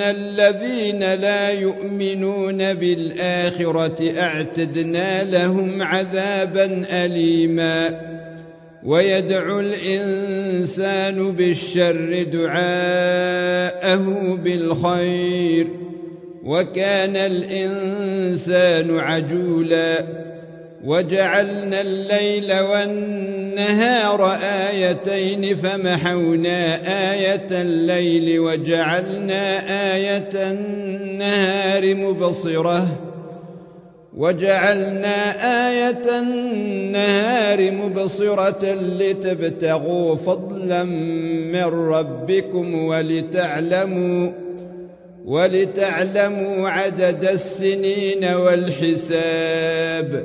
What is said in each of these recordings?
الذين لا يؤمنون بالآخرة أعتدنا لهم عذابا أليما. ويدعو الإنسان بالشر دعاءه بالخير. وكان الإنسان عجولا. وجعلنا الليل والنهار آيتين فمحونا آية الليل وجعلنا آية النهار مبصرة وجعلنا آية النهار مبصرة لتبتغوا فضلا من ربكم ولتعلموا ولتعلموا عدد السنين والحساب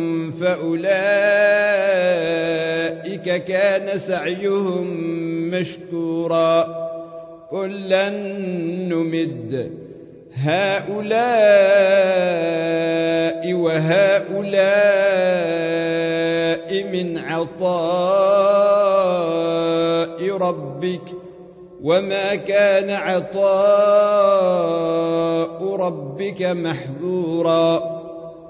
فأولئك كان سعيهم مشكورا كلا نمد هؤلاء وهؤلاء من عطاء ربك وما كان عطاء ربك محذورا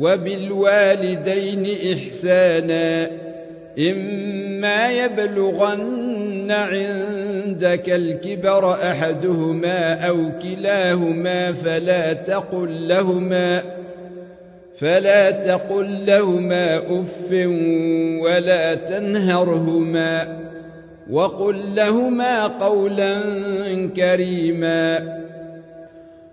وبالوالدين إحسانا إما يبلغن عندك الكبر أحدهما أو كلاهما فلا تقل لهما فلا تقل لهما أف ولا تنهرهما وقل لهما قولا كريما.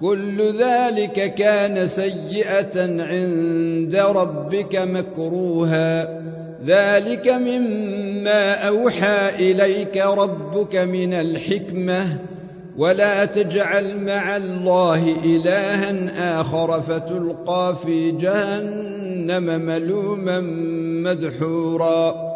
كل ذلك كان سيئة عند ربك مكروها. ذلك مما أوحى إليك ربك من الحكمة. ولا تجعل مع الله إلها آخر فتلقى في جهنم ملوما مدحورا.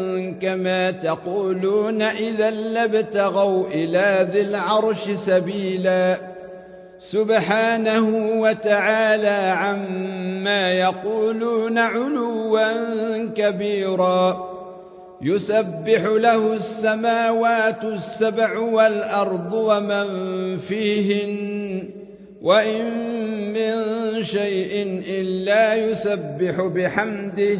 كما تقولون إذا لابتغوا إلى ذي العرش سبيلا. سبحانه وتعالى عما يقولون علوا كبيرا. يسبح له السماوات السبع والأرض ومن فيهن. وإن من شيء إلا يسبح بحمده.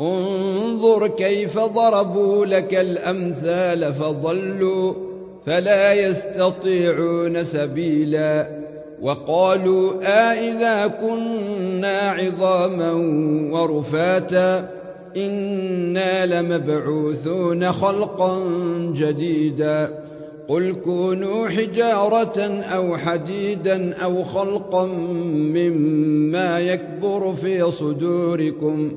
انظر كيف ضربوا لك الأمثال فضلوا فلا يستطيعون سبيلا وقالوا آئذا كنا عظاما ورفاتا إنا لمبعوثون خلقا جديدا قل كونوا حجارة أو حديدا أو خلقا مما يكبر في صدوركم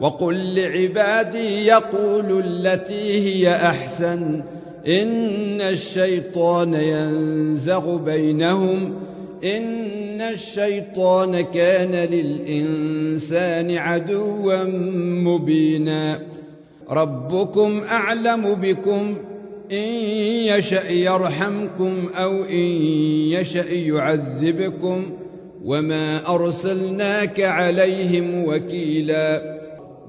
وقل لعبادي يقولوا التي هي أحسن. إن الشيطان ينزغ بينهم. إن الشيطان كان للإنسان عدوا مبينا. ربكم أعلم بكم. إن يشأ يرحمكم أو إن يشأ يعذبكم. وما أرسلناك عليهم وكيلا.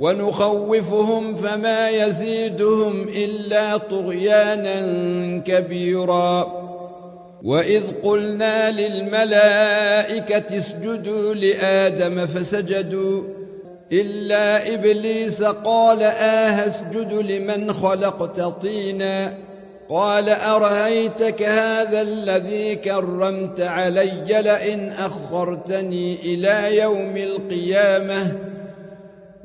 ونخوفهم فما يزيدهم إلا طغيانا كبيرا. وإذ قلنا للملائكة اسجدوا لآدم فسجدوا إلا إبليس قال آه أسجد لمن خلقت طينا. قال أرهيتك هذا الذي كرمت علي لئن أخرتني إلى يوم القيامة؟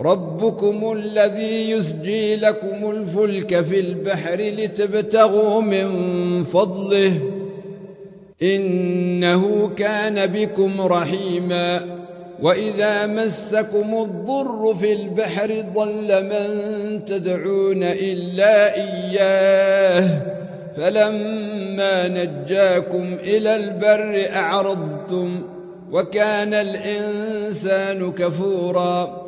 ربكم الذي يسجي لكم الفلك في البحر لتبتغوا من فضله. إنه كان بكم رحيما. وإذا مسكم الضر في البحر ضل من تدعون إلا إياه. فلما نجاكم إلى البر أعرضتم. وكان الإنسان كفوراً.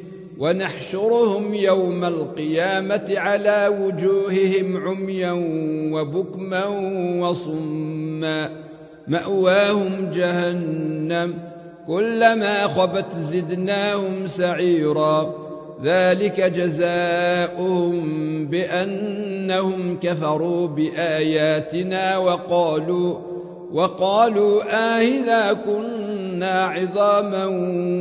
ونحشرهم يوم القيامة على وجوههم عميا وبكما وصما. مأواهم جهنم. كلما خبت زدناهم سعيرا. ذلك جزاؤهم بأنهم كفروا بآياتنا وقالوا وقالوا آهذا كنا عظاما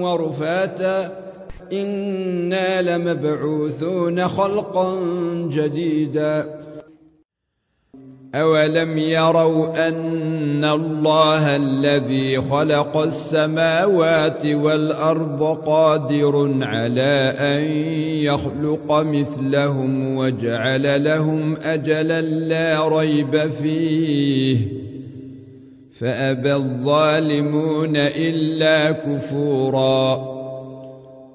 ورفاتا. إنا لمبعوثون خلقا جديدا. أولم يروا أن الله الذي خلق السماوات والأرض قادر على أن يخلق مثلهم وجعل لهم أجلا لا ريب فيه. فأبى الظالمون إلا كفوراً.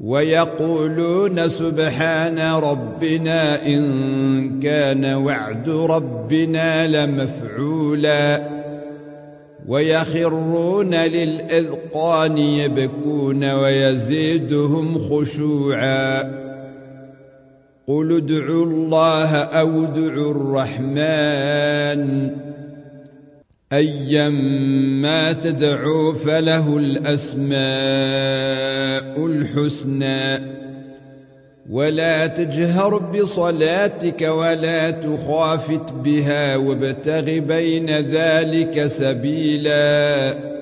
ويقولون سبحان ربنا إن كان وعد ربنا لمفعولا. ويخرون للأذقان يبكون ويزيدهم خشوعا. قل ادعوا الله أو ادعوا الرحمن. أيما تدعوا فله الأسماء الحسنى. ولا تجهر بصلاتك ولا تخافت بها وابتغ بين ذلك سبيلاً.